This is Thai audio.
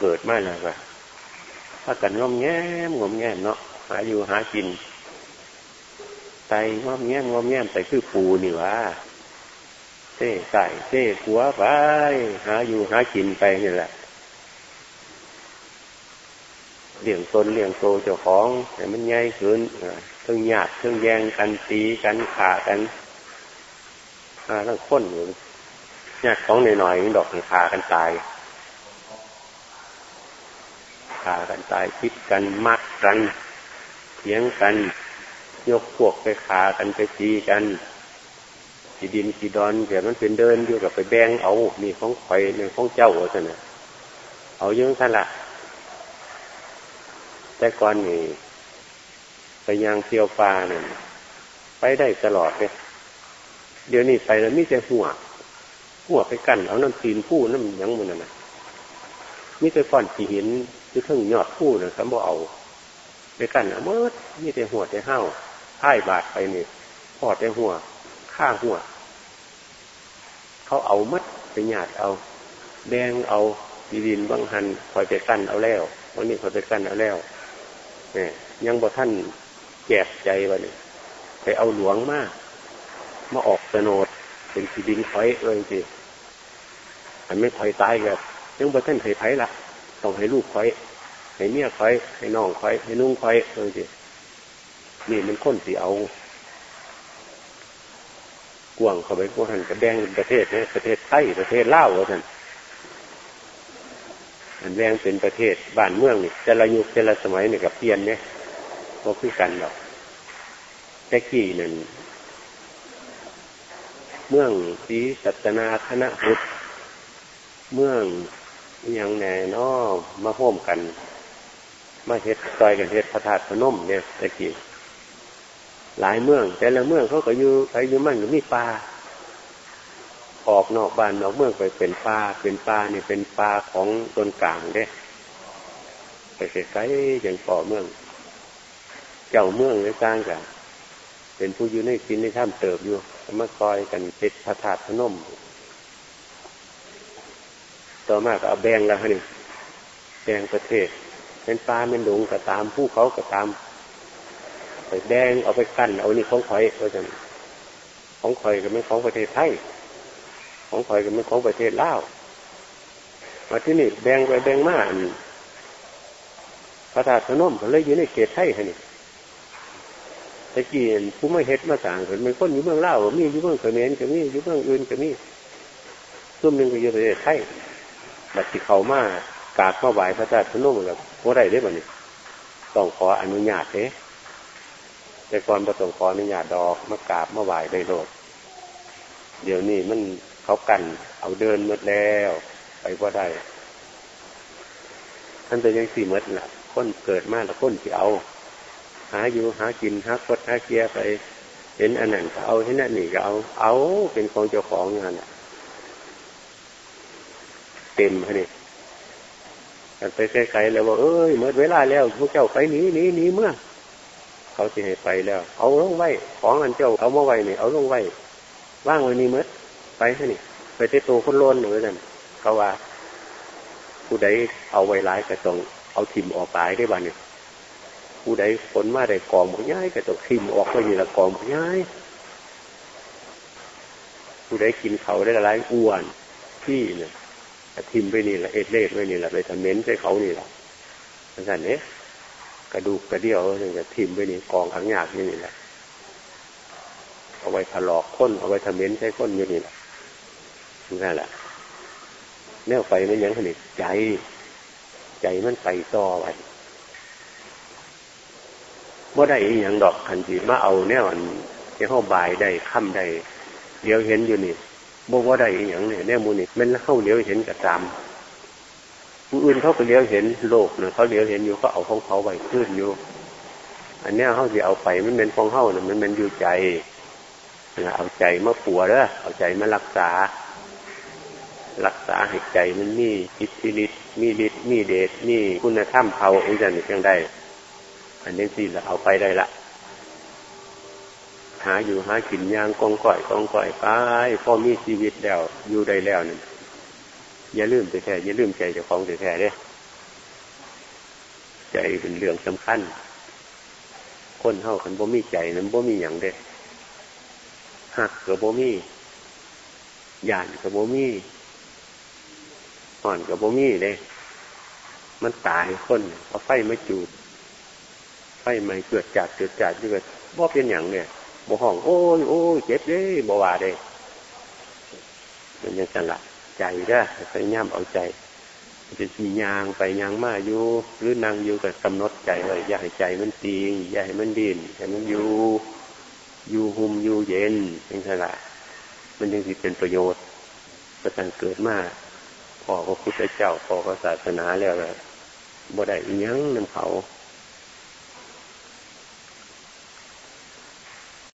เกิดมาแล้วก็ถ้ากันงอมแง้มงอมแง้มเนาะหาอยู่หากินไตงอมแง้มงอมแง้มไตคือปูนี่วะเต้ไก่เต้ขัวไป หาอยู่หากินไปนี่แหละเลี้ยงตนเลี้ยงโตเจ้าของแต่มันใหญ่ขึ้นเพิ่องหยาดเพิ่องแยงกันตีกันขากันอ่าทั้งคนอยู่หยาดของหน่อยๆดอกขากันตาย ขากันตายคิดกันมัดกันเถียงกัน ยกพวกไปขากันไปตีกันสีดินสีดอนเดี๋ยวมันเป็นเดินอยู่กับไปแบงเอามีของไฟในของเจ้าเอาเนี่ยเอาเยอะท่านละแต่ก่อนนี่ไปยางเที่ยวปลาเนี่ยไปได้ตลอดเลยเดี๋ยวนี้ไปแล้วมีแต่หัวหัวไปกันเอาน้ำตีนผู้น้ำยังมันน่ะมีแต่ก่อนที่เห็น ที่เพิ่งยอดผู้นะคำว่าเอาไปกันเอาเมื่อมีแต่หัวแต่ห้าพ่ายบาดไปนี่พอดแต่หัวข้าหัว เขาเอามัดไปหยาดเอา แดงเอาดีดินบางหันคอยไปกั้นเอาแล้ววันนี้คอยไปกั้นเอาแล้วเนี่ยยังบ่ท่านแจกใจวะเนี่ยไปเอาหลวงมามาออกสนดเป็นสีดินคอยเอ้ยจีอันไม่คอยตายกับยังบ่ท่านเคยไผ่ละต้องให้ลูกคอย ให้เมียคอยให้น้องคอยให้นุ่งคอยเอ้ยจีนี่มันค้นสีเอากวางเขาไปพวกท่านกระแดงประเทศเนี่ยประเทศไทยประเทศลาวท่านอันแรงเป็นประเทศบ้านเมืองนี่แต่ละยุคแต่ละสมัยนี่กับเปลี่ยนเนี่ยก็คือกันหรอกแต่กี่นั่นเมืองสีสัตนาคณะพุทธเมืองยังแน่นอมาโฮมกัน มาเฮ็ดซอยกันเฮ็ดพระธาตุพนมเนี่ยตะกี้หลายเมือง แต่ละเมืองเขาก็อยู่ไปอยู่มันก็มีป่าออกนอกบ้านนอกเมืองไปเป็นป่าเป็นป่านี่เป็นป่าของตนกลางเด้ไปไกลอย่างป่อเมือง เจ้าเมืองในกลางกันเป็นผู้อยู่ในกินในถ้ำเติบอยู่มาคอยกันเป็นพระธาตุพนม ต่อมาก็เอาแบงแล้วนี่แบงประเทศ เป็นปลาเป็นหลงก็ตามผู้เขาก็ตามไปแดงเอาไปกั้นเอานี่ของคอยก็จะของคอยก็ไม่ของประเทศไทยของคอยก็ไม่ของประเทศลาวมาที่นี่แดงไปแดงมาพระธาตุพนมก็เลยอยู่ในเขตไทยนี่ตะกี้ผู้ไม่เฮ็ดมาสั่งเห็นมันคนอยู่เมืองเล่ามีอยู่เมืองเขมรก็มีอยู่เมืองอื่นก็มีซุ่มหนึ่งก็อยู่ประเทศไทยบัดที่เขามา กราบมาไหวพระธาตุพนมแล้วโ่ได้ได้บ่เนี่ยต้องขออนุญาตเด้แต่ก่อนประสงขออนุญาตดอกมากราบมาไหวได้โลดเดี๋ยวนี้มันเขากันเอาเดินหมดแล้ว ไปว่าได้ท่านจะยังสี่มดละคนเกิดมาแล้วคนที่เอา หาอยู่หากินหากดหาเกียไปเห็นอันนั้นก็เอาเห็นอันนี้ก็เอา เอาเป็นของเจ้าของงานเต็มเลย กันไปไกลๆแล้วว่าเอ้ยเมื่อเวลาแล้วพวกเจ้าไปหนีหนีหนีเมื่อ เขาสิให้ไปแล้ว เอาลงไว้ของอันเจ้าเอามาไว้เนี่ยเอาลงไว้ว่างไว้นี่เมื่อไปนี่ไปเตโตคนโลนหรือนั่นเขาว่าผู้ใดเอาไว้ร้ายก็ต้องเอาถิ่มออกตายได้บ้านเนี่ยผู้ใดฝนมาได้กองบ่ย้ายก็ต้องทิมออกไปนี่ละกองบ่ย้ายผู้ใดกินเขาได้ละลายอ้วนที่เนี่ย ทิมไปนี่แหละเอ็ดเล่ไปนี่แหละไปทำเม้นใส่เขานี่ละนั่นเนี่ยกระดูกกระเดี่ยวนี่จะทิมไปนี่กองขังหยาบนี่นี่แหละเอาไว้ถลอกค้นเอาไว้ทำเม้นใส่ค้นอยู่นี่แหละนั่นแหละแนวไฟมันยังขนิดใจ ใจมันไปต่อไว้ว่าได้อย่างดอกขันจีมาเอาแนวอันที่เขาบายได้ค่ำได้เดี๋ยวเห็นอยู่นี่ บอกว่าได้อย่างเนี่ยแนวมูนี่มันเข้าเลี้ยวเห็นกับตามผู้อื่นเขาไปเลี้ยวเห็นโลกเนี่ยเขาเลี้ยวเห็นอยู่ก็เอาของเขาไว้ขึ้นอยู่ อันนี้เขาสิเอาไปมันเป็นของเขาเนี่ยมันเป็นอยู่ใจเอาใจมาปัวเด้อเอาใจมารักษา รักษาให้ใจมันมีอิทธิฤทธิ์มีฤทธิ์มีเดชมีคุณธรรมเผาอุจจาระยังได้ อันนี้สิเราเอาไปได้ละ หาอยู่หากินยางกองก่อยกองก่อยไปพอมีชีวิตแล้วอยู่ได้แล้วนี่อย่าลืมไปแท้อย่าลืมใจเจ้าของแท้เด้ใจเป็นเรื่องสำคัญ คนเฮาคันบ่มีใจนั้นบ่มีอย่างเด้หักกับบ่มียานกับบ่มีห่อนกับบ่มีเด้มันตายคนเอาไฟมาจูดไฟไม่เกิดจัดเกิดจัดที่แบบบ่เป็นอย่างเนี่ย บ่ห้อง โอ้ยโอ้ยเจ็บเด้บ่ว่าเด้มันยังสละใจได้พยายามเอาใจจะมียางไปยางมาอยู่หรือนางอยู่กับกำหนดใจเลยอย่าให้ใจมันตีงอย่าให้มันดินให้มันอยู่อยู่หุมอยู่เย็นเป็นสละมันยังสิเป็นประโยชน์ประสังเกิดมาพ่อพระพุทธเจ้าพ่อพระศาสนาแล้วบ่ได้ยังนำเขา